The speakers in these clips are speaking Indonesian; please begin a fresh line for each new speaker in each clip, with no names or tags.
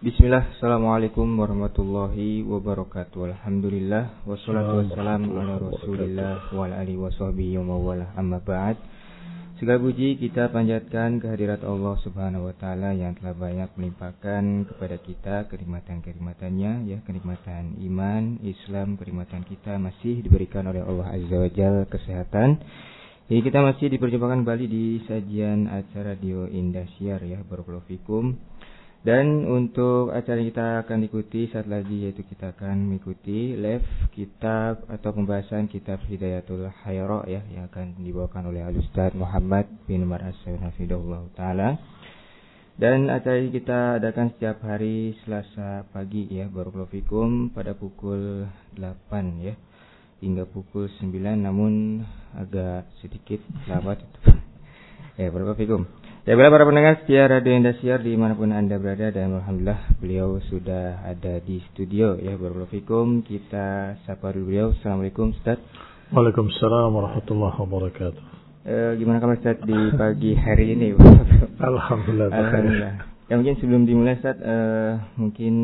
Bismillah, Assalamualaikum warahmatullahi wabarakatuh. Alhamdulillah. Wassalatu wassalamu ala rasulillah Wa alihi wa sahbihi wa mawalah. Amma ba'd. Segala puji kita panjatkan kehadirat Allah subhanahu wa ta'ala Yang telah banyak melimpahkan kepada kita Kenikmatan-kenikmatannya ya Kenikmatan iman, Islam, kenikmatan kita Masih diberikan oleh Allah Azza wa Jal Kesehatan. Jadi kita masih diperjumpakan kembali di sajian acara Radio Indasiar ya Barakallahu fikum dan untuk acara yang kita akan ikuti saat lagi yaitu kita akan mengikuti live kitab atau pembahasan kitab Hidayatul Hayra ya yang akan dibawakan oleh Al Ustaz Muhammad bin Umar As-Sayyid taala. Dan acara ini kita adakan setiap hari Selasa pagi ya Barakallahu fikum pada pukul 8 ya hingga pukul 9 namun agak sedikit lambat ya Barakallahu fikum. Ya bila para pendengar setia Radio Indosiar di mana pun anda berada dan alhamdulillah beliau sudah ada di studio. Ya Barakallahu kita sapa dulu beliau. Assalamualaikum Ustaz.
Waalaikumsalam warahmatullahi wabarakatuh.
E, Gimana kabar Ustaz di pagi hari ini?
Alhamdulillah
Alhamdulillah. Ya mungkin sebelum dimulai Ustaz e, mungkin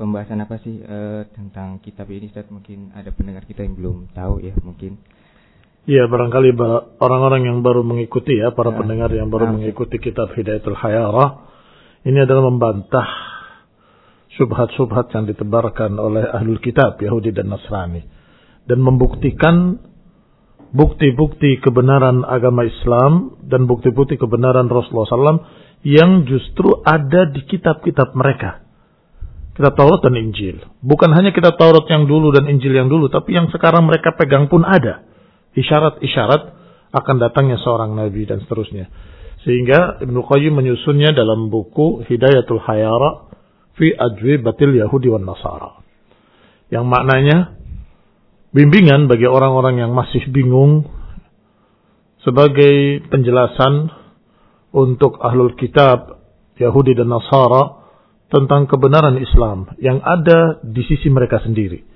pembahasan apa sih e, tentang kitab ini Ustaz? Mungkin ada pendengar kita yang belum tahu ya mungkin
Ya barangkali orang-orang yang baru mengikuti ya para ya. pendengar yang baru ya. mengikuti kitab Hidayatul Hayara ini adalah membantah subhat-subhat yang ditebarkan oleh ahlul kitab Yahudi dan Nasrani dan membuktikan bukti-bukti kebenaran agama Islam dan bukti-bukti kebenaran Rasulullah SAW yang justru ada di kitab-kitab mereka. Kitab Taurat dan Injil. Bukan hanya kitab Taurat yang dulu dan Injil yang dulu, tapi yang sekarang mereka pegang pun ada isyarat-isyarat akan datangnya seorang nabi dan seterusnya. Sehingga Ibnu Qayyim menyusunnya dalam buku Hidayatul Hayara fi Batil Yahudi wan Nasara. Yang maknanya bimbingan bagi orang-orang yang masih bingung sebagai penjelasan untuk ahlul kitab Yahudi dan Nasara tentang kebenaran Islam yang ada di sisi mereka sendiri.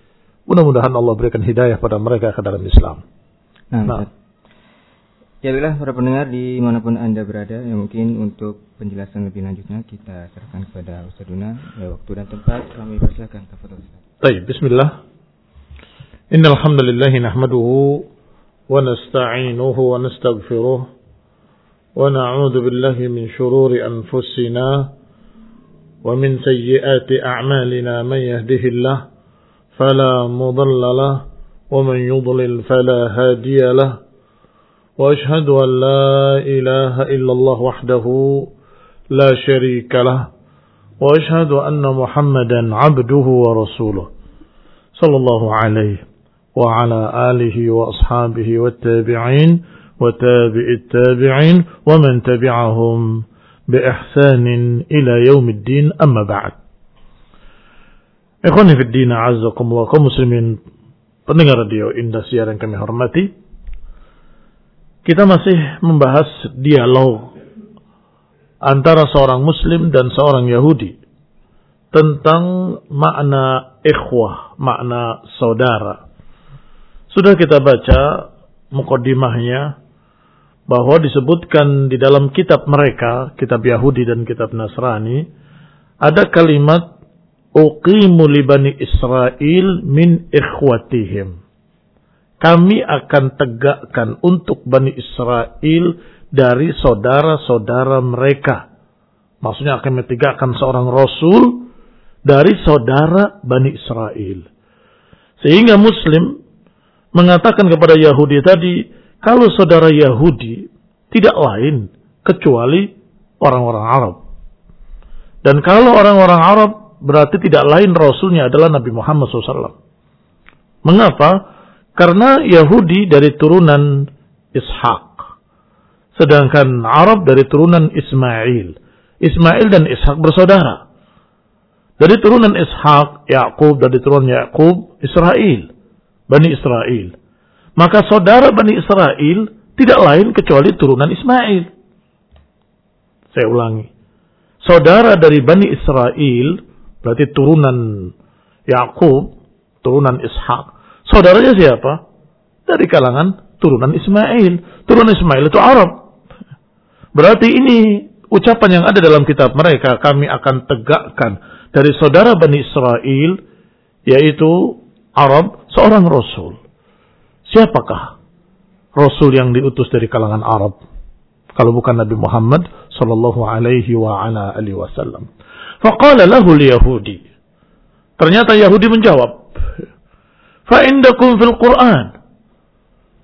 Mudah-mudahan Allah berikan hidayah pada mereka ke dalam Islam.
Nah, nah. Ya bila para pendengar di mana pun anda berada, ya mungkin untuk penjelasan lebih lanjutnya kita serahkan kepada Ustaz Duna. Ya, waktu dan tempat kami persilakan.
Baik, Bismillah. Innal hamdalillah nahmaduhu wa nasta'inuhu wa nastaghfiruh wa na'udzu billahi min shururi anfusina wa min sayyiati a'malina man yahdihillah fala mudilla lahu ومن يضلل فلا هادي له وأشهد أن لا إله إلا الله وحده لا شريك له وأشهد أن محمدا عبده ورسوله صلى الله عليه وعلى آله وأصحابه والتابعين وتابع التابعين ومن تبعهم بإحسان إلى يوم الدين. أما بعد إخواني في الدين أعزكم الله كمسلمين pendengar radio Indosiar yang kami hormati, kita masih membahas dialog antara seorang Muslim dan seorang Yahudi tentang makna ikhwah, makna saudara. Sudah kita baca mukodimahnya bahwa disebutkan di dalam kitab mereka, kitab Yahudi dan kitab Nasrani, ada kalimat uqimu li bani Israel min ikhwatihim. Kami akan tegakkan untuk Bani Israel dari saudara-saudara mereka. Maksudnya akan menegakkan seorang Rasul dari saudara Bani Israel. Sehingga Muslim mengatakan kepada Yahudi tadi, kalau saudara Yahudi tidak lain kecuali orang-orang Arab. Dan kalau orang-orang Arab berarti tidak lain Rasulnya adalah Nabi Muhammad SAW. Mengapa? Karena Yahudi dari turunan Ishak. Sedangkan Arab dari turunan Ismail. Ismail dan Ishak bersaudara. Dari turunan Ishak, Yakub dari turunan Yakub, Israel. Bani Israel. Maka saudara Bani Israel tidak lain kecuali turunan Ismail. Saya ulangi. Saudara dari Bani Israel Berarti turunan Yakub, turunan Ishak. Saudaranya siapa? Dari kalangan turunan Ismail. Turunan Ismail itu Arab. Berarti ini ucapan yang ada dalam kitab mereka kami akan tegakkan dari saudara Bani Israel yaitu Arab seorang rasul. Siapakah rasul yang diutus dari kalangan Arab? Kalau bukan Nabi Muhammad sallallahu alaihi wa ala alihi wasallam. Faqala lahu yahudi Ternyata Yahudi menjawab, "Fa indakum fil Qur'an."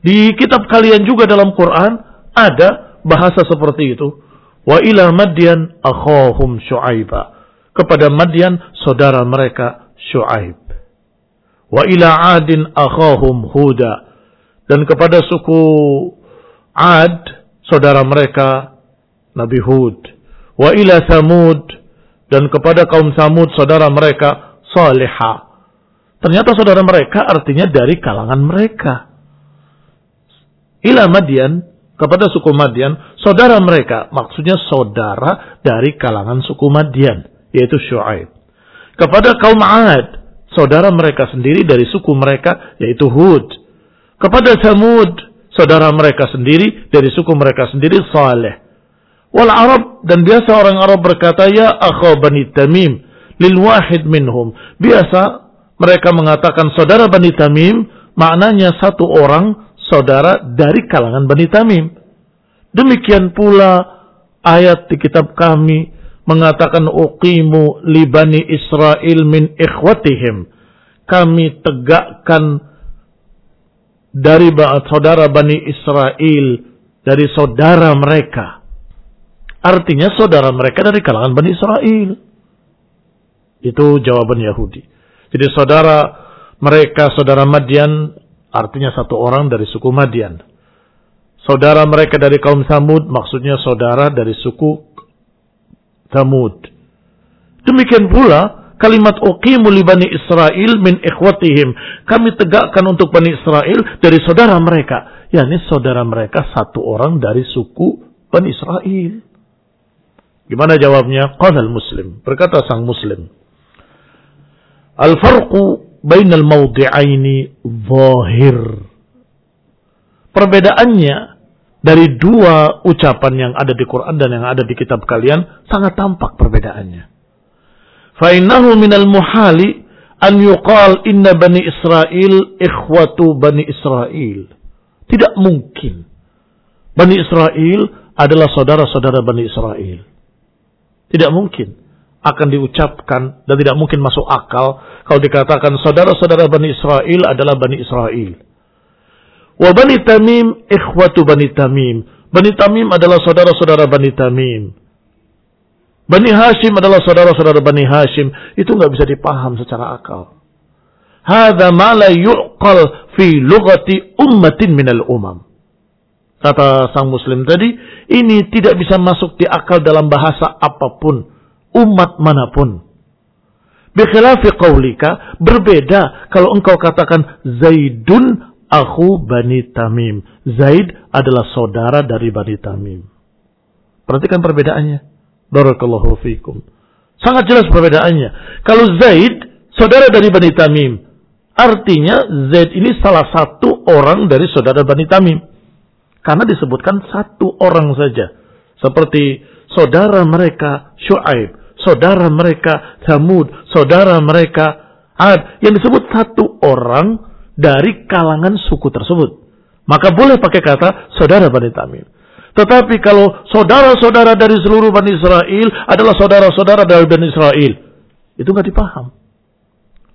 Di kitab kalian juga dalam Quran ada bahasa seperti itu. Wa ila Madyan akhahum Syu'aiba. Kepada Madyan saudara mereka Syu'aib. Wa ila Adin akhahum Huda. Dan kepada suku Ad, saudara mereka Nabi Hud. Wa ila Samud. Dan kepada kaum Samud, saudara mereka Salihah. Ternyata saudara mereka artinya dari kalangan mereka. Ila Madian, kepada suku Madian, saudara mereka, maksudnya saudara dari kalangan suku Madian, yaitu Shu'aib. Kepada kaum Ad, saudara mereka sendiri dari suku mereka yaitu Hud. Kepada Samud, saudara mereka sendiri dari suku mereka sendiri Saleh. Wal Arab dan biasa orang Arab berkata ya akha Bani Tamim lil wahid minhum. Biasa mereka mengatakan saudara Bani Tamim maknanya satu orang saudara dari kalangan Bani Tamim. Demikian pula ayat di kitab kami mengatakan uqimu li bani Israel min ikhwatihim. Kami tegakkan dari saudara Bani Israel dari saudara mereka. Artinya saudara mereka dari kalangan Bani Israel. Itu jawaban Yahudi. Jadi saudara mereka, saudara Madian, artinya satu orang dari suku Madian. Saudara mereka dari kaum Samud, maksudnya saudara dari suku Thamud. Demikian pula kalimat uqimu li bani Israel min ikhwatihim. Kami tegakkan untuk bani Israel dari saudara mereka. yakni saudara mereka satu orang dari suku bani Israel. Gimana jawabnya? Qala muslim Berkata sang muslim. Al-farqu bainal mawdi'aini zahir. Perbedaannya dari dua ucapan yang ada di Quran dan yang ada di kitab kalian sangat tampak perbedaannya. Fa'innahu minal muhali an yuqal inna bani Israel ikhwatu bani Israel. Tidak mungkin. Bani Israel adalah saudara-saudara Bani Israel. Tidak mungkin akan diucapkan dan tidak mungkin masuk akal kalau dikatakan saudara-saudara Bani Israel adalah Bani Israel. Wa Bani Tamim ikhwatu Bani Tamim. Bani Tamim adalah saudara-saudara Bani Tamim. Bani Hashim adalah saudara-saudara Bani Hashim. Itu nggak bisa dipaham secara akal. Hada ma la yu'qal fi lugati ummatin minal umam. Kata sang muslim tadi, ini tidak bisa masuk di akal dalam bahasa apa pun, umat mana pun. Bikhilafi qawlika, berbeda kalau engkau katakan Zaidun Aku Bani Tamim. Zaid adalah saudara dari Bani Tamim. Perhatikan perbedaannya. Barakallahu fikum. Sangat jelas perbedaannya. Kalau Zaid, saudara dari Bani Tamim. Artinya Zaid ini salah satu orang dari saudara Bani Tamim. Karena disebutkan satu orang saja. Seperti saudara mereka Shu'aib. Saudara mereka Thamud. Saudara mereka Ad. Yang disebut satu orang dari kalangan suku tersebut. Maka boleh pakai kata saudara Bani Tamim. Tetapi kalau saudara-saudara dari seluruh Bani Israel adalah saudara-saudara dari Bani Israel. Itu nggak dipaham.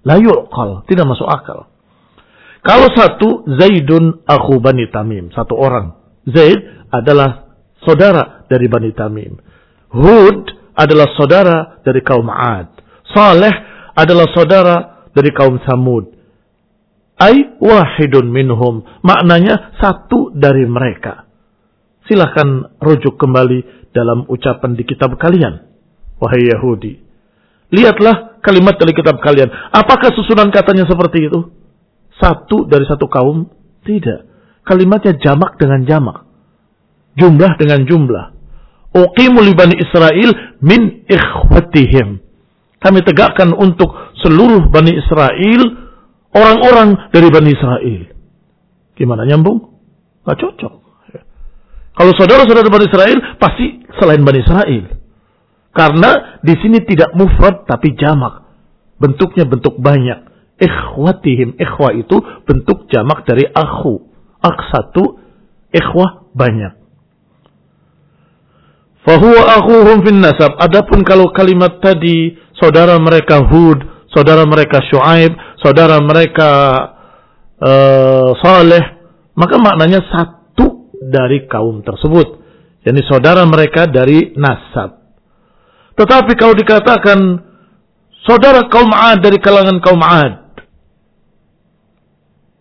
La yu'qal. Tidak masuk akal. Kalau satu, Zaidun aku Bani Tamim. Satu orang. Zaid adalah saudara dari Bani Tamim. Hud adalah saudara dari kaum Ad. Saleh adalah saudara dari kaum Samud ay wahidun minhum. Maknanya satu dari mereka. Silahkan rujuk kembali dalam ucapan di kitab kalian. Wahai Yahudi. Lihatlah kalimat dari kitab kalian. Apakah susunan katanya seperti itu? Satu dari satu kaum? Tidak. Kalimatnya jamak dengan jamak. Jumlah dengan jumlah. Uqimu li Bani Israel min ikhwatihim. Kami tegakkan untuk seluruh Bani Israel orang-orang dari Bani Israel. Gimana nyambung? Gak cocok. Kalau saudara-saudara Bani Israel pasti selain Bani Israel. Karena di sini tidak mufrad tapi jamak. Bentuknya bentuk banyak. Ikhwatihim. Ikhwa itu bentuk jamak dari akhu. Ak satu, ikhwah banyak. Fahuwa akhuhum fin nasab. Adapun kalau kalimat tadi saudara mereka Hud, saudara mereka Shu'aib, saudara mereka uh, Saleh, maka maknanya satu dari kaum tersebut. Jadi saudara mereka dari nasab. Tetapi kalau dikatakan saudara kaum Ad dari kalangan kaum Ad,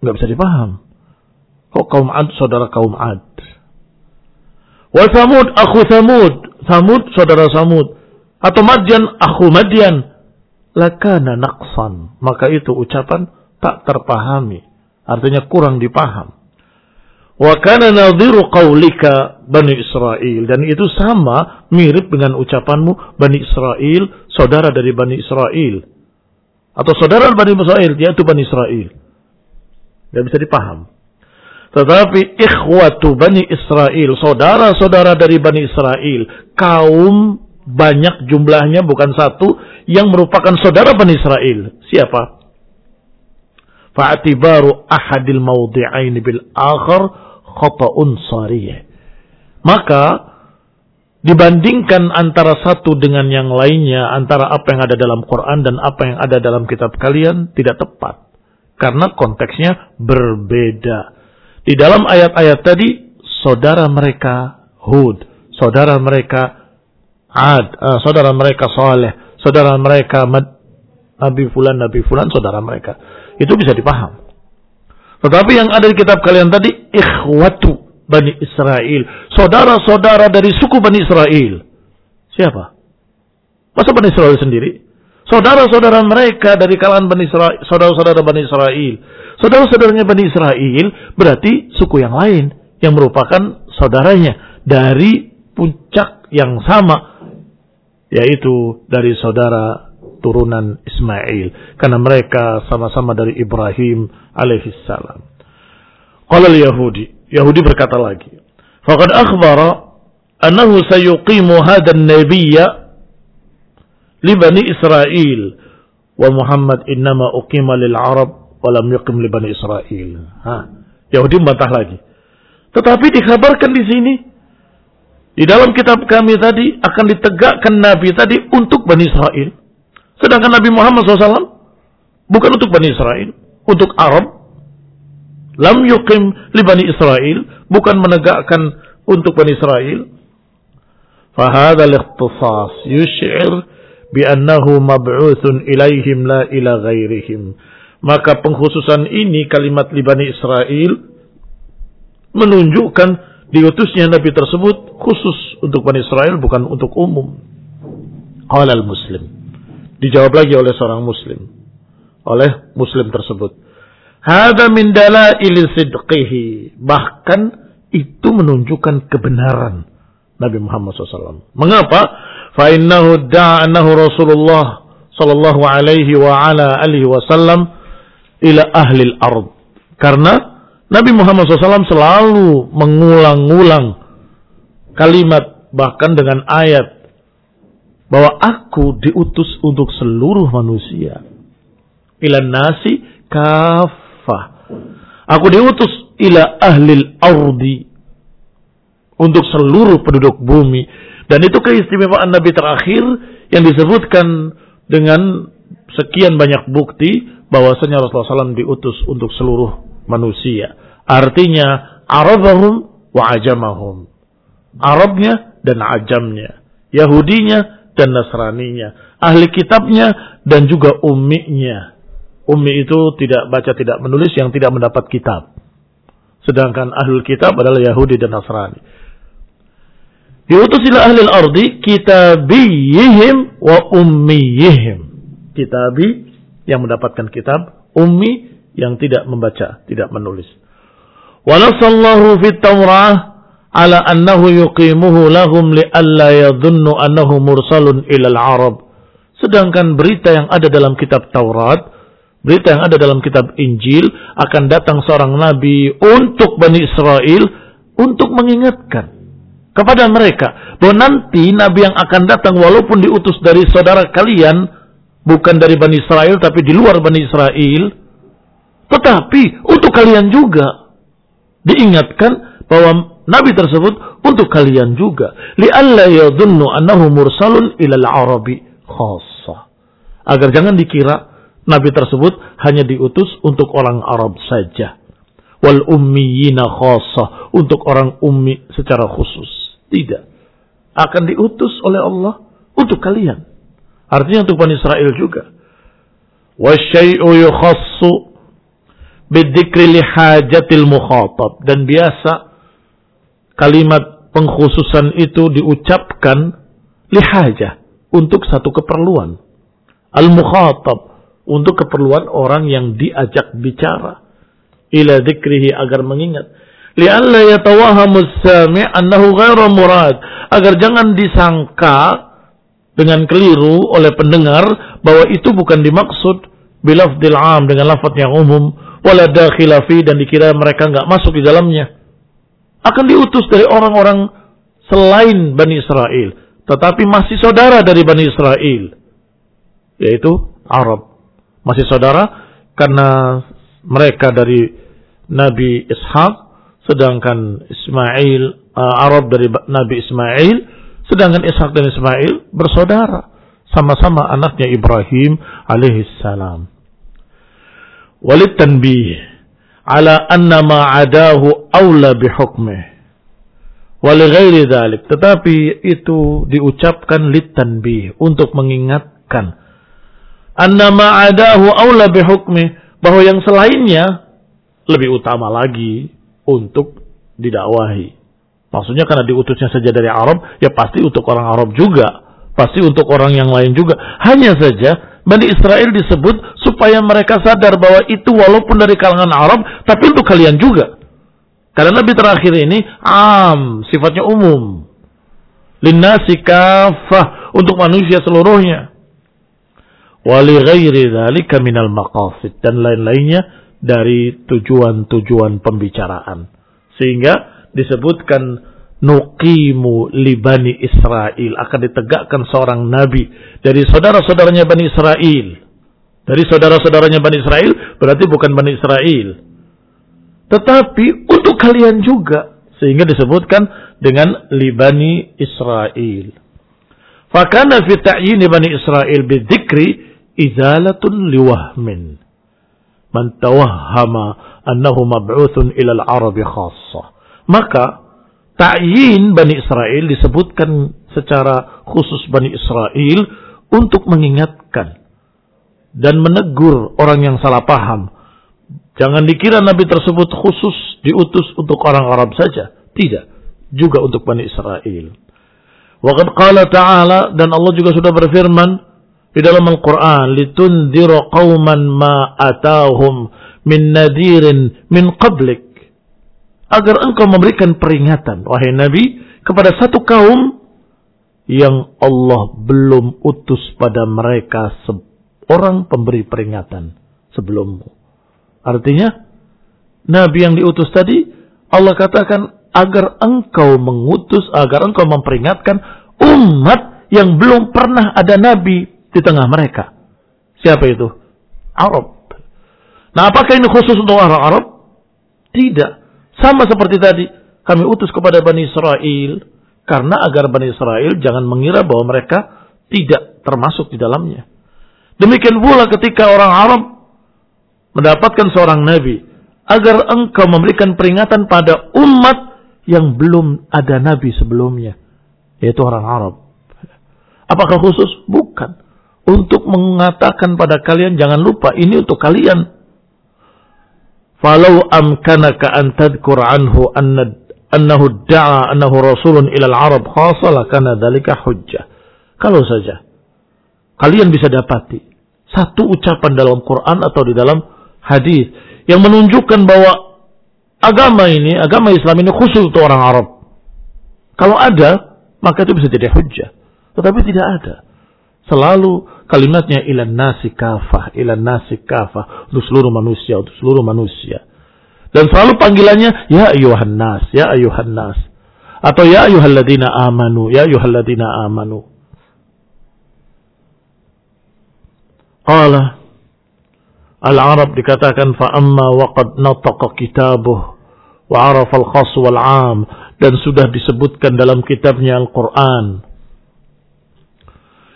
nggak bisa dipaham. Kok kaum Ad saudara kaum Ad? Wa Samud aku Samud. Samud saudara Samud. Atau Madian aku Madian. Lakana naqsan. Maka itu ucapan tak terpahami. Artinya kurang dipaham. Wa kana nadhiru qawlika Bani Israel. Dan itu sama mirip dengan ucapanmu Bani Israel, saudara dari Bani Israel. Atau saudara Bani Israel, yaitu Bani Israel. Tidak bisa dipaham. Tetapi ikhwatu Bani Israel, saudara-saudara dari Bani Israel, kaum banyak jumlahnya bukan satu yang merupakan saudara Bani Israel. Siapa? Fa'atibaru ahadil mawdi'ain bil akhar khata'un sarih. Maka dibandingkan antara satu dengan yang lainnya, antara apa yang ada dalam Quran dan apa yang ada dalam kitab kalian tidak tepat. Karena konteksnya berbeda. Di dalam ayat-ayat tadi, saudara mereka Hud, saudara mereka Ad, uh, saudara mereka Saleh, saudara mereka Mad, Nabi Fulan, Nabi Fulan, saudara mereka. Itu bisa dipaham. Tetapi yang ada di kitab kalian tadi, ikhwatu Bani Israel. Saudara-saudara dari suku Bani Israel. Siapa? Masa Bani Israel sendiri? Saudara-saudara mereka dari kalangan Bani Israel, saudara-saudara Bani Israel. Saudara-saudaranya Bani Israel berarti suku yang lain yang merupakan saudaranya dari puncak yang sama yaitu dari saudara turunan Ismail karena mereka sama-sama dari Ibrahim alaihissalam. Qala al-Yahudi, Yahudi berkata lagi, "Faqad akhbara annahu sayuqimu hadha an-nabiyya li Bani Israel wa Muhammad innama uqima lil Arab walam yuqim li Bani Israel. Ha. Yahudi membantah lagi. Tetapi dikabarkan di sini di dalam kitab kami tadi akan ditegakkan Nabi tadi untuk Bani Israel. Sedangkan Nabi Muhammad SAW bukan untuk Bani Israel, untuk Arab. Lam yuqim li Bani Israel, bukan menegakkan untuk Bani Israel. Fahada al-ikhtisas yush'ir bi annahu mab'uthun ilaihim la ila ghairihim. Maka pengkhususan ini kalimat Libani Israel menunjukkan diutusnya Nabi tersebut khusus untuk Bani Israel bukan untuk umum. Qala muslim Dijawab lagi oleh seorang muslim. Oleh muslim tersebut. Hada min dalail sidqihi. Bahkan itu menunjukkan kebenaran Nabi Muhammad SAW. Mengapa? Fa innahu da'anahu Rasulullah sallallahu alaihi wa ala alihi wasallam ila ahli ard. Karena Nabi Muhammad SAW selalu mengulang-ulang kalimat bahkan dengan ayat bahwa aku diutus untuk seluruh manusia. Ila nasi kafah. Aku diutus ila ahli ardi untuk seluruh penduduk bumi. Dan itu keistimewaan Nabi terakhir yang disebutkan dengan sekian banyak bukti bahwasanya Rasulullah SAW diutus untuk seluruh manusia. Artinya Arabahum wa ajamahum. Arabnya dan ajamnya. Yahudinya dan Nasraninya. Ahli kitabnya dan juga umminya. Ummi itu tidak baca tidak menulis yang tidak mendapat kitab. Sedangkan ahli kitab adalah Yahudi dan Nasrani. Diutus ila ahli al-ardi kitabiyihim wa ummiyihim. Kitabi yang mendapatkan kitab, ummi yang tidak membaca, tidak menulis. Walasallahu fit Taurah ala annahu yuqimuhu lahum lialla yadhunnu annahu mursalun ilal Arab. Sedangkan berita yang ada dalam kitab Taurat, berita yang ada dalam kitab Injil akan datang seorang nabi untuk Bani Israel untuk mengingatkan kepada mereka bahwa nanti nabi yang akan datang walaupun diutus dari saudara kalian bukan dari Bani Israel tapi di luar Bani Israel tetapi untuk kalian juga. Diingatkan bahwa nabi tersebut untuk kalian juga. Li'alla yadhunnu annahu mursalun ilal arabi khassa. Agar jangan dikira nabi tersebut hanya diutus untuk orang Arab saja. Wal ummiyina khassa untuk orang ummi secara khusus. Tidak. Akan diutus oleh Allah untuk kalian. Artinya untuk Bani Israel juga. Wasyai'u yukhassu bidzikri lihajatil mukhatab dan biasa kalimat pengkhususan itu diucapkan lihaja untuk satu keperluan. Al-mukhatab untuk keperluan orang yang diajak bicara ila dzikrihi agar mengingat li'alla yatawahamu sami' annahu ghairu murad agar jangan disangka dengan keliru oleh pendengar bahwa itu bukan dimaksud bilafdil am dengan lafaz yang umum. Wala dakhila dan dikira mereka enggak masuk di dalamnya. Akan diutus dari orang-orang selain Bani Israel. Tetapi masih saudara dari Bani Israel yaitu Arab. Masih saudara karena mereka dari Nabi Ishaq, sedangkan Ismail uh, Arab dari Nabi Ismail, sedangkan Ishaq dan Ismail bersaudara, sama-sama anaknya Ibrahim alaihissalam. Walid tanbih ala anna ma adahu awla bihukmih. Walighairi dhalik. Tetapi itu diucapkan litanbih untuk mengingatkan anna ma'adahu aula bihukmi bahwa yang selainnya lebih utama lagi untuk didakwahi. Maksudnya karena diutusnya saja dari Arab, ya pasti untuk orang Arab juga, pasti untuk orang yang lain juga. Hanya saja Bani Israel disebut supaya mereka sadar bahwa itu walaupun dari kalangan Arab, tapi untuk kalian juga. Karena Nabi terakhir ini am, sifatnya umum. Linnasi kafah untuk manusia seluruhnya wali ghairi dzalika minal maqasid dan lain-lainnya dari tujuan-tujuan pembicaraan. Sehingga disebutkan nuqimu libani Israel akan ditegakkan seorang nabi dari saudara-saudaranya Bani Israel. Dari saudara-saudaranya Bani Israel berarti bukan Bani Israel. Tetapi untuk kalian juga sehingga disebutkan dengan libani Israel. Fakana fi ta'yin Bani Israel bidzikri izalatun liwahmin. Man tawahhama annahu mab'uthun ila al-arabi khassa. Maka ta'yin Bani Israel disebutkan secara khusus Bani Israel untuk mengingatkan dan menegur orang yang salah paham. Jangan dikira Nabi tersebut khusus diutus untuk orang Arab saja. Tidak. Juga untuk Bani Israel. Waqad qala ta'ala dan Allah juga sudah berfirman di dalam Al-Quran litundiru qawman ma atahum min nadirin min qablik agar engkau memberikan peringatan wahai Nabi kepada satu kaum yang Allah belum utus pada mereka seorang pemberi peringatan sebelummu. Artinya Nabi yang diutus tadi Allah katakan agar engkau mengutus, agar engkau memperingatkan umat yang belum pernah ada Nabi di tengah mereka. Siapa itu? Arab. Nah apakah ini khusus untuk orang Arab? Tidak. Sama seperti tadi. Kami utus kepada Bani Israel. Karena agar Bani Israel jangan mengira bahwa mereka tidak termasuk di dalamnya. Demikian pula ketika orang Arab mendapatkan seorang Nabi. Agar engkau memberikan peringatan pada umat yang belum ada Nabi sebelumnya. Yaitu orang Arab. Apakah khusus? Bukan untuk mengatakan pada kalian jangan lupa ini untuk kalian. Falau amkanaka an tadhkur anhu anna annahu da'a annahu rasulun ila al-arab khasala kana dzalika hujjah. Kalau saja kalian bisa dapati satu ucapan dalam Quran atau di dalam hadis yang menunjukkan bahwa agama ini, agama Islam ini khusus untuk orang Arab. Kalau ada, maka itu bisa jadi hujjah. Tetapi tidak ada. Selalu kalimatnya ilan nasi kafah, ilan nasi kafah untuk seluruh manusia, untuk seluruh manusia. Dan selalu panggilannya ya ayuhan nas, ya ayuhan nas. Atau ya ayuhalladzina amanu, ya ayuhalladzina amanu. Qala Al-Arab dikatakan fa'amma waqad nataqa kitabuh wa arafa al-khas wal 'am dan sudah disebutkan dalam kitabnya Al-Qur'an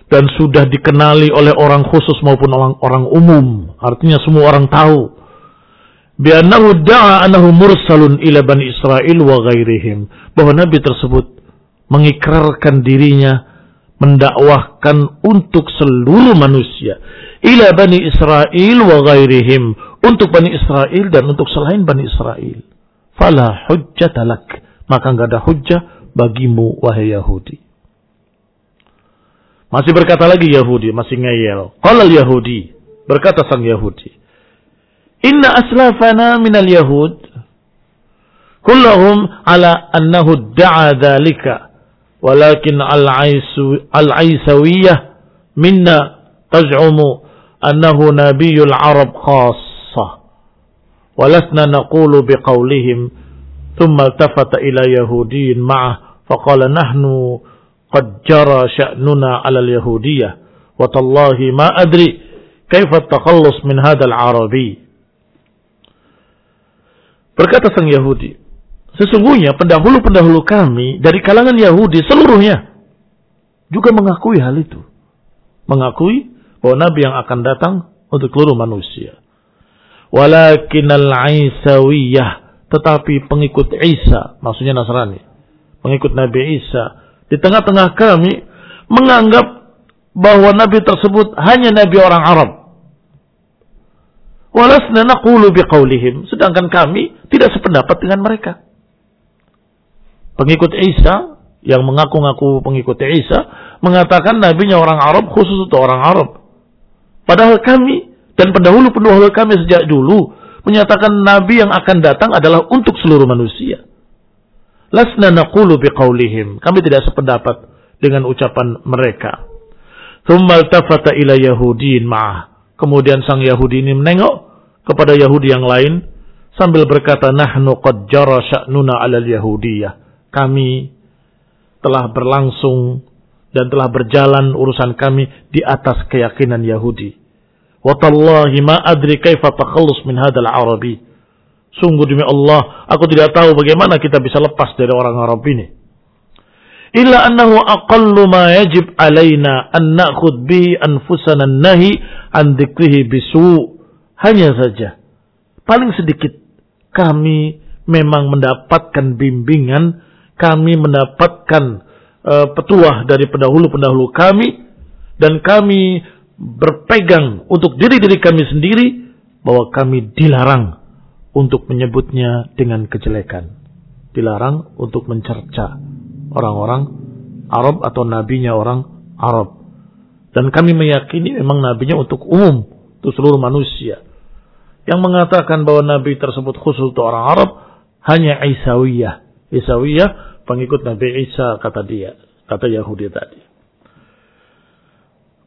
dan sudah dikenali oleh orang khusus maupun orang orang umum. Artinya semua orang tahu. Bi'annahu da'a annahu mursalun ila bani Israel wa ghairihim. Bahwa nabi tersebut mengikrarkan dirinya mendakwahkan untuk seluruh manusia. Ila bani Israel wa ghairihim. Untuk bani Israel dan untuk selain bani Israel fala hujjata lak. Maka enggak ada hujjah bagimu wahai Yahudi masih berkata lagi Yahudi masih ngeyel qala Yahudi berkata sang Yahudi inna aslafana minal yahud kullahum ala annahu da'a dhalika walakin al-aisawiyah minna taj'umu أنه نبي العرب خاصة ولسنا نقول بقولهم ثم التفت إلى يهودي معه فقال qad jara sya'nuna 'ala al-yahudiyyah wa tallahi ma adri من هذا العربي." min 'arabi Berkata sang Yahudi, sesungguhnya pendahulu-pendahulu kami dari kalangan Yahudi seluruhnya juga mengakui hal itu. Mengakui bahwa Nabi yang akan datang untuk seluruh manusia. Walakinal Isawiyah, tetapi pengikut Isa, maksudnya Nasrani, pengikut Nabi Isa, di tengah-tengah kami menganggap bahwa Nabi tersebut hanya Nabi orang Arab. Walasna naqulu biqaulihim, sedangkan kami tidak sependapat dengan mereka. Pengikut Isa yang mengaku-ngaku pengikut Isa mengatakan nabinya orang Arab khusus untuk orang Arab. Padahal kami dan pendahulu-pendahulu kami sejak dulu menyatakan nabi yang akan datang adalah untuk seluruh manusia. Lasna naqulu biqaulihim. Kami tidak sependapat dengan ucapan mereka. Thumma tafata ila Yahudiin ma'ah. Kemudian sang Yahudi ini menengok kepada Yahudi yang lain sambil berkata, Nahnu qad jara sya'nuna ala Yahudiyah. Kami telah berlangsung dan telah berjalan urusan kami di atas keyakinan Yahudi. Watallahi ma adri kaifa takhallus min hadzal arabi. Sungguh demi Allah, aku tidak tahu bagaimana kita bisa lepas dari orang Arab ini. Illa annahu aqallu ma yajib alaina an na'khud bihi anfusana nahi an dzikrihi bisu. Hanya saja paling sedikit kami memang mendapatkan bimbingan, kami mendapatkan uh, petuah dari pendahulu-pendahulu kami dan kami berpegang untuk diri-diri kami sendiri bahwa kami dilarang untuk menyebutnya dengan kejelekan. Dilarang untuk mencerca orang-orang Arab atau nabinya orang Arab. Dan kami meyakini memang nabinya untuk umum, untuk seluruh manusia. Yang mengatakan bahwa nabi tersebut khusus untuk orang Arab hanya Isawiyah. Isawiyah pengikut Nabi Isa kata dia, kata Yahudi tadi.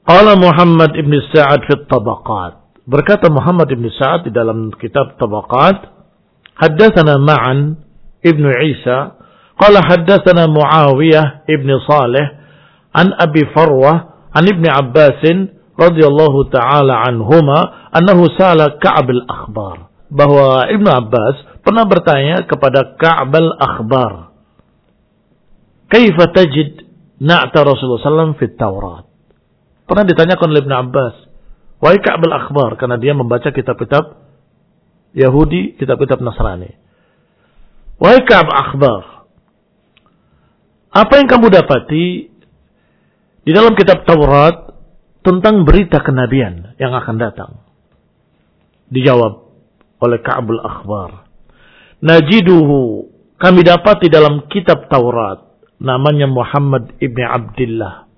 Qala Muhammad ibn Sa'ad fi tabaqat. Berkata Muhammad ibn Sa'ad di dalam kitab Tabaqat, haddatsana Ma'an ibn Isa, qala haddatsana Muawiyah ibn Salih an Abi Farwah an Ibn Abbas radhiyallahu taala anhuma annahu sala Ka'b al-Akhbar bahwa Ibnu Abbas pernah bertanya kepada Ka'b al-Akhbar Kaifa tajid na'ta Rasulullah SAW fit Taurat? Pernah ditanyakan oleh Ibn Abbas. Wahai Ka'bal Akhbar. Karena dia membaca kitab-kitab Yahudi, kitab-kitab Nasrani. Wahai Ka'b Akhbar. Apa yang kamu dapati di dalam kitab Taurat tentang berita kenabian yang akan datang? Dijawab oleh Ka'bul Akhbar. Najiduhu kami dapat di dalam kitab Taurat namanya Muhammad ibni Abdullah.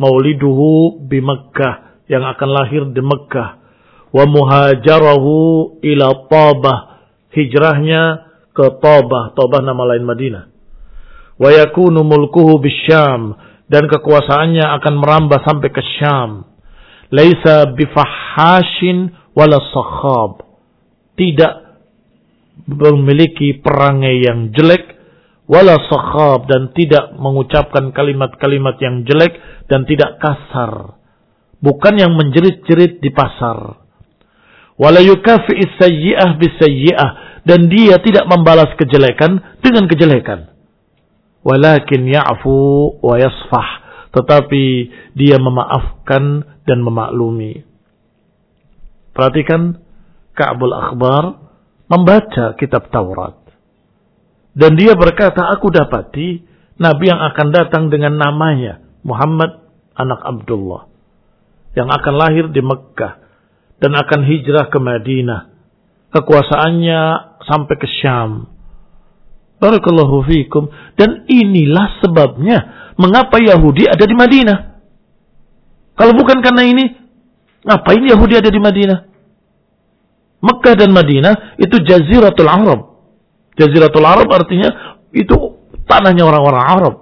Mauliduhu di Mekkah yang akan lahir di Mekkah. Wa muhajarahu ila Tabah. Hijrahnya ke Tabah. Tabah nama lain Madinah. Wa yakunu mulkuhu bisyam. Dan kekuasaannya akan merambah sampai ke Syam. Laisa bifahashin wala sakhab. Tidak memiliki perangai yang jelek wala sakhab dan tidak mengucapkan kalimat-kalimat yang jelek dan tidak kasar. Bukan yang menjerit-jerit di pasar. Dan dia tidak membalas kejelekan dengan kejelekan. Walakin ya'fu wa yasfah. Tetapi dia memaafkan dan memaklumi. Perhatikan Ka'bul Akhbar membaca kitab Taurat. Dan dia berkata, aku dapati Nabi yang akan datang dengan namanya Muhammad anak Abdullah. Yang akan lahir di Mekkah. Dan akan hijrah ke Madinah. Kekuasaannya sampai ke Syam. Barakallahu fikum. Dan inilah sebabnya mengapa Yahudi ada di Madinah. Kalau bukan karena ini, ngapain Yahudi ada di Madinah? Mekkah dan Madinah itu jaziratul Arab. Jaziratul Arab artinya itu tanahnya orang-orang Arab.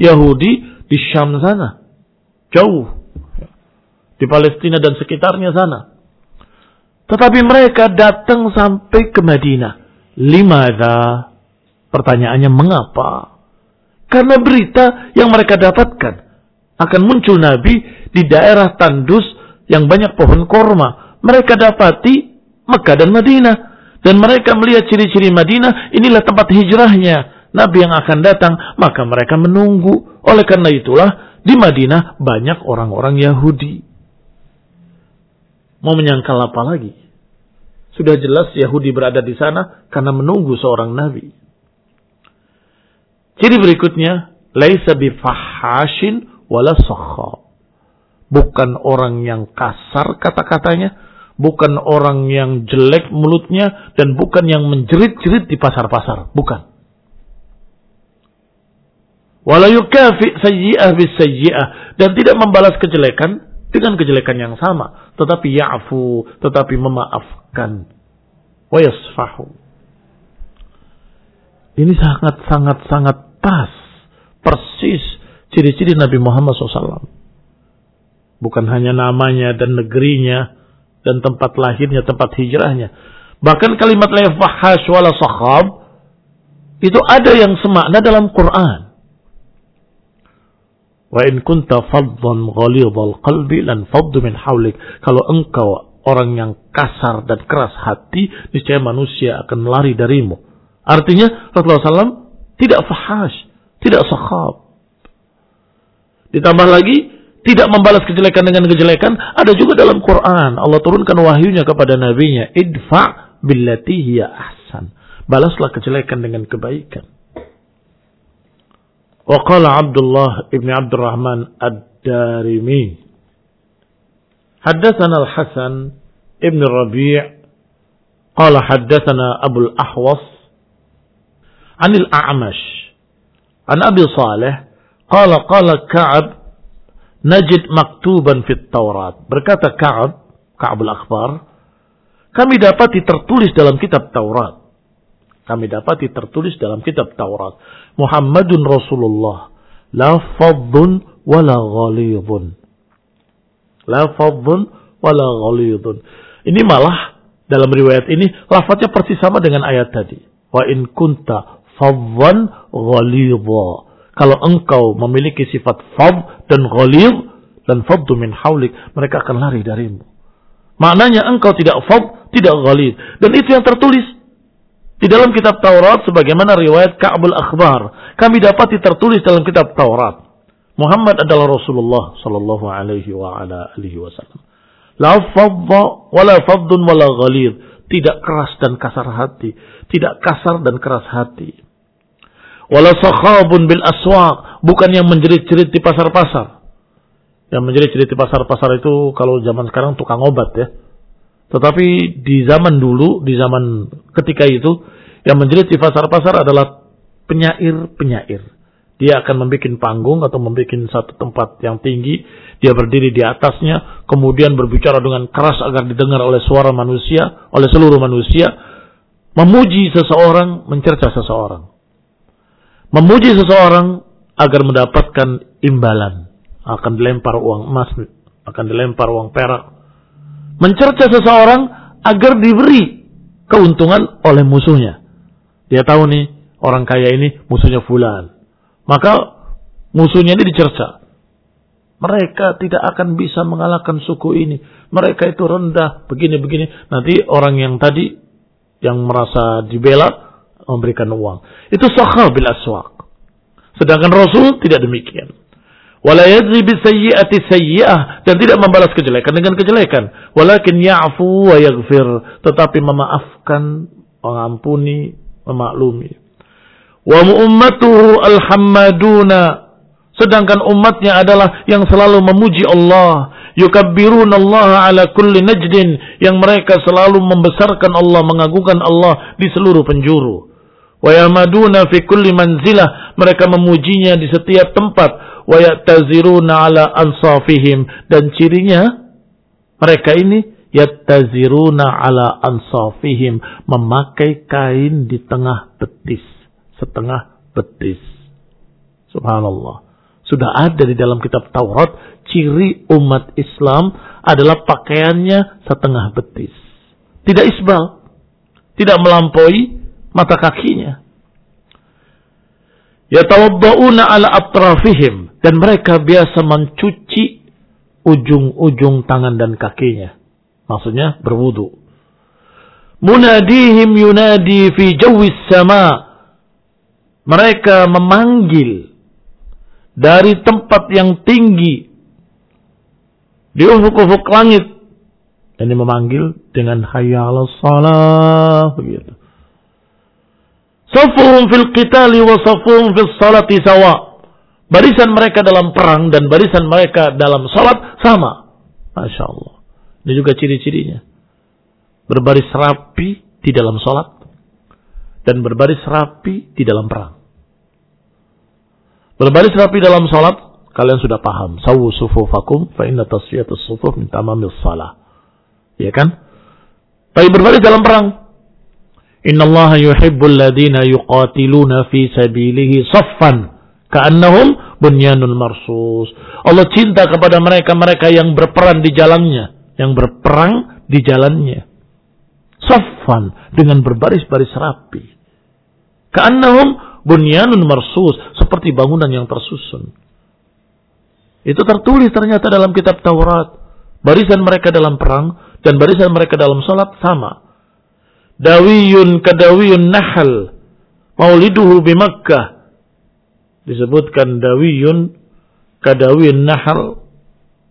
Yahudi di Syam sana. Jauh. Di Palestina dan sekitarnya sana. Tetapi mereka datang sampai ke Madinah. Limada? Pertanyaannya mengapa? Karena berita yang mereka dapatkan akan muncul Nabi di daerah tandus yang banyak pohon korma. Mereka dapati Mekah dan Madinah. Dan mereka melihat ciri-ciri Madinah, inilah tempat hijrahnya. Nabi yang akan datang, maka mereka menunggu. Oleh karena itulah, di Madinah banyak orang-orang Yahudi. Mau menyangkal apa lagi? Sudah jelas Yahudi berada di sana karena menunggu seorang Nabi. Ciri berikutnya, laisa bifahashin wala Bukan orang yang kasar kata-katanya, bukan orang yang jelek mulutnya dan bukan yang menjerit-jerit di pasar-pasar, bukan. Wala yukafi sayyi'ah bis sayyi'ah dan tidak membalas kejelekan dengan kejelekan yang sama, tetapi ya'fu, tetapi memaafkan. Wa yasfahu. Ini sangat sangat sangat pas, persis ciri-ciri Nabi Muhammad SAW. Bukan hanya namanya dan negerinya, dan tempat lahirnya, tempat hijrahnya. Bahkan kalimat la fahash wala sahab itu ada yang semakna dalam Quran. Wa in kunta faddan ghalidhal qalbi lan faddu min hawlik. Kalau engkau orang yang kasar dan keras hati, niscaya manusia akan lari darimu. Artinya Rasulullah SAW tidak fahash, tidak sahab. Ditambah lagi tidak membalas kejelekan dengan kejelekan ada juga dalam Quran. Allah turunkan wahyunya kepada nabinya, "Idfa billati hiya ahsan." Balaslah kejelekan dengan kebaikan. Wa qala Abdullah ibn Abdurrahman Ad-Darimi Haddatsana Al-Hasan ibn Rabi' قال حدثنا أبو الأحوص عن الأعمش عن أبي صالح قال قال كعب najid maktuban fit Taurat. Berkata Ka'ab, Ka'ab al-Akhbar, kami dapati tertulis dalam kitab Taurat. Kami dapati tertulis dalam kitab Taurat. Muhammadun Rasulullah. La faddun wala ghalidun. La faddun wala ghalidun. Ini malah dalam riwayat ini lafadznya persis sama dengan ayat tadi. Wa in kunta faddan ghalidha kalau engkau memiliki sifat fad dan ghalid dan faddu min haulik, mereka akan lari darimu. Maknanya engkau tidak fad, tidak ghalid. Dan itu yang tertulis di dalam kitab Taurat sebagaimana riwayat Ka'bul Akhbar. Kami dapati tertulis dalam kitab Taurat. Muhammad adalah Rasulullah sallallahu alaihi wa ala alihi wasallam. La fadda wala faddun wala ghalid. Tidak keras dan kasar hati. Tidak kasar dan keras hati. Wala sakhabun bil aswaq, bukan yang menjerit-jerit di pasar-pasar. Yang menjerit-jerit di pasar-pasar itu kalau zaman sekarang tukang obat ya. Tetapi di zaman dulu, di zaman ketika itu, yang menjerit di pasar-pasar adalah penyair-penyair. Dia akan membuat panggung atau membuat satu tempat yang tinggi. Dia berdiri di atasnya, kemudian berbicara dengan keras agar didengar oleh suara manusia, oleh seluruh manusia. Memuji seseorang, mencerca seseorang memuji seseorang agar mendapatkan imbalan. Akan dilempar uang emas, akan dilempar uang perak. Mencerca seseorang agar diberi keuntungan oleh musuhnya. Dia tahu nih, orang kaya ini musuhnya fulan. Maka musuhnya ini dicerca. Mereka tidak akan bisa mengalahkan suku ini. Mereka itu rendah, begini-begini. Nanti orang yang tadi yang merasa dibela memberikan uang. Itu sahal bil aswaq. Sedangkan Rasul tidak demikian. Wala yajzi bisayyi'ati sayyi'ah dan tidak membalas kejelekan dengan kejelekan. Walakin ya'fu wa yaghfir, tetapi memaafkan, mengampuni, memaklumi. Wa ummatuhu alhammaduna sedangkan umatnya adalah yang selalu memuji Allah. Yukabbiruna Allah ala kulli najdin. Yang mereka selalu membesarkan Allah, mengagungkan Allah di seluruh penjuru. Wa yamaduna fi kulli manzilah. Mereka memujinya di setiap tempat wa yattaziruna ala ansafihim dan cirinya mereka ini yattaziruna ala ansafihim memakai kain di tengah betis setengah betis subhanallah sudah ada di dalam kitab Taurat ciri umat Islam adalah pakaiannya setengah betis tidak isbal tidak melampaui mata kakinya Yatawadda'una ala atrafihim. Dan mereka biasa mencuci ujung-ujung tangan dan kakinya. Maksudnya berwudu. Munadihim yunadi fi jawis sama. Mereka memanggil dari tempat yang tinggi di ufuk-ufuk langit. Ini memanggil dengan hayya ala salah begitu. Safuhum fil qitali wa safuhum fil salati sawa. Barisan mereka dalam perang dan barisan mereka dalam salat sama. Masya Allah. Ini juga ciri-cirinya. Berbaris rapi di dalam salat. Dan berbaris rapi di dalam perang. Berbaris rapi dalam salat, kalian sudah paham. Sawu sufufakum fa inna tasfiyatus sufuf min tamamil salah. Ya kan? Tapi berbaris dalam perang, Inna Allah yuhibbul ladina yuqatiluna fi sabilihi saffan ka'annahum bunyanul marsus. Allah cinta kepada mereka-mereka yang berperan di jalannya, yang berperang di jalannya. Saffan dengan berbaris-baris rapi. Ka'annahum bunyanun marsus, seperti bangunan yang tersusun. Itu tertulis ternyata dalam kitab Taurat. Barisan mereka dalam perang dan barisan mereka dalam salat sama dawiyun kadawiyun nahal mauliduhu bi Makkah disebutkan dawiyun kadawiyun nahal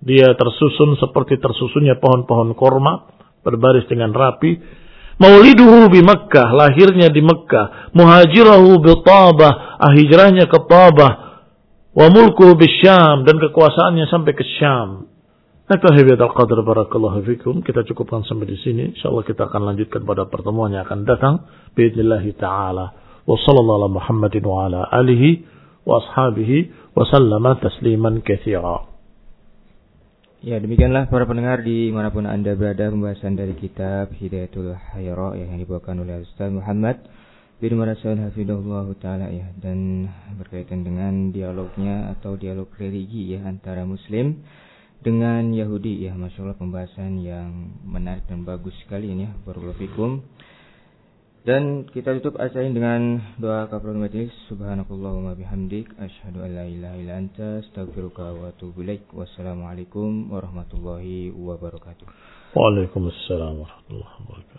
dia tersusun seperti tersusunnya pohon-pohon korma berbaris dengan rapi mauliduhu bi Makkah lahirnya di Mekkah muhajirahu bi Tabah ah, hijrahnya ke Tabah wa mulkuhu bi Syam dan kekuasaannya sampai ke Syam Naktahi. Kita cukupkan sampai di sini. InsyaAllah kita akan lanjutkan pada pertemuan yang akan datang. Biidnillahi ta'ala. Wa sallallahu ala Muhammadin wa ala alihi wa ashabihi wa sallama tasliman kathira.
Ya demikianlah para pendengar di mana pun anda berada pembahasan dari kitab Hidayatul Hayra yang dibawakan oleh Ustaz Muhammad bin Marasul Hafidullah Ta'ala ya. Dan berkaitan dengan dialognya atau dialog religi ya antara muslim dengan Yahudi ya. Masya Allah pembahasan yang menarik dan bagus sekali ini. Ya Barakallahu dan kita tutup acara dengan doa kafarat majlis subhanakallahumma bihamdik. Asyhadu an la ilaha illa anta astaghfiruka wa atubu ilaik. Wassalamualaikum warahmatullahi wabarakatuh.
Waalaikumsalam warahmatullahi wabarakatuh